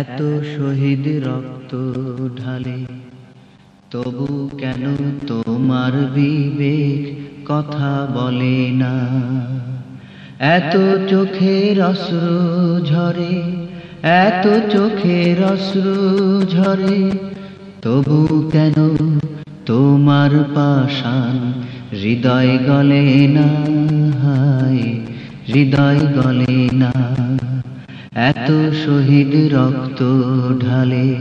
এত শহীদ রক্ত ঢালে। তবু কেন তোমার বিবেক কথা বলে না? এত চোখের অশ্রু ঝরে, এত চোখের অশ্রু ঝরে। তবু কেন তোমার পাশান হৃদয় গলে না হায়, হৃদয় গলে না এত শহীদ রক্ত ঢালে,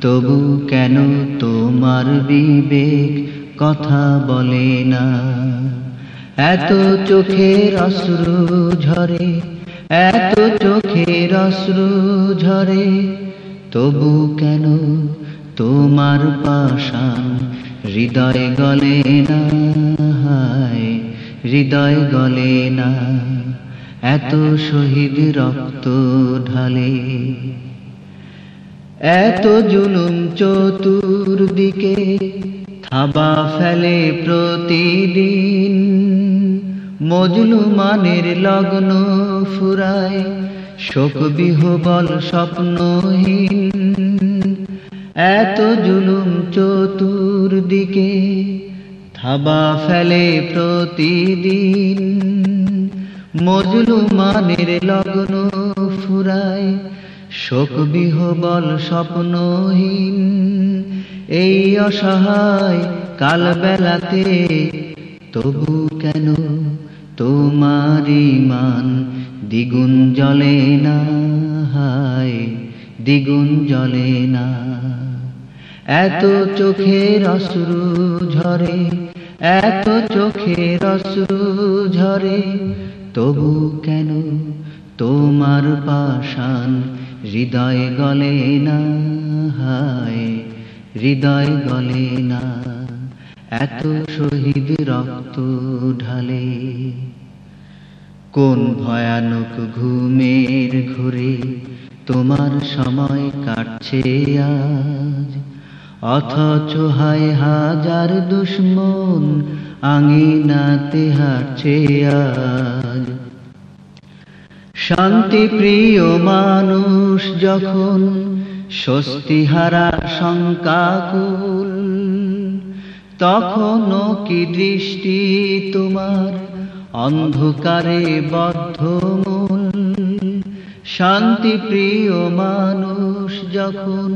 তবু কেন তোমার বিবেক কথা বলে না? এত চোখের অশ্রু ঝরে, এত চোখের অশ্রু ঝরে, তবু কেন তোমার পাশান হৃদয় গলে না? হায়, হৃদয় গলে না। এত শহীদ রক্ত ঢালে, এত জুলুম চতুর্দিকে থাবা ফেলে প্রতিদিন। মজলুমানের লগ্ন ফুরায় শোক বিহবল স্বপ্নহীন। এত জুলুম চতুর্দিকে থাবা ফেলে প্রতিদিন। মজলুমানের লগ্ন ফুরায় শোক বিহবল স্বপ্নহীন। এই অসহায় কাল বেলাতে তবু কেন তোমার মান দ্বিগুণ জলে না হায়, দ্বিগুণ জলে না। এত চোখের অশ্রু ঝরে, এত চোখের অশ্রু ঝরে তবু কেন তোমার পাশান হৃদয় গলে না? হায়, হৃদয় গলে না। এত শহীদ রক্ত ঢালে কোন ভয়ানক ঘুমের ঘুরে তোমার সময় কাটছে আজ? অথচ হায় হাজার দুশ্মন আঙিনাতে হারছে আজ। শান্তি প্রিয় মানুষ যখন স্বস্তি স্বস্তিহারা শঙ্কাকুল তখনও কি দৃষ্টি তোমার অন্ধকারে বদ্ধমূল? শান্তি প্রিয় মানুষ যখন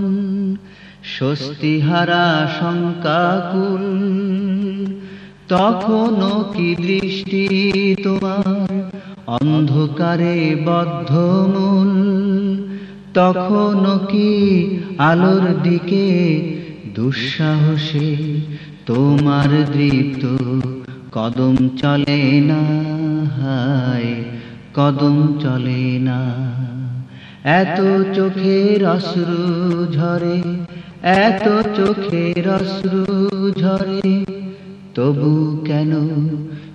স্বস্তিহারা শঙ্কাকুল। তখনও কি দৃষ্টি তোমার? অন্ধকারে বদ্ধমূল। তখনও কি আলোর দিকে দুঃসাহসে তোমার দৃপ্ত? কদম চলে না হায়, কদম চলে না এত চোখের অশ্রু ঝরে, এত চোখের অশ্রু ঝরে, তবু কেন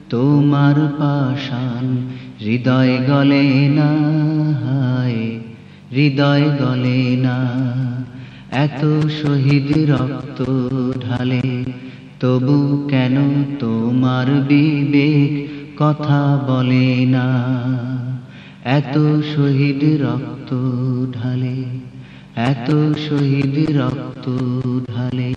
তোমার পাশান হৃদয় গলে না হায়, হৃদয় গলে না। এত শহীদ রক্ত ঢালে, তবু কেন তোমার বিবেক কথা বলে না? এত শহীদ রক্ত ঢালে এত শহীদ রক্ত ঢালে।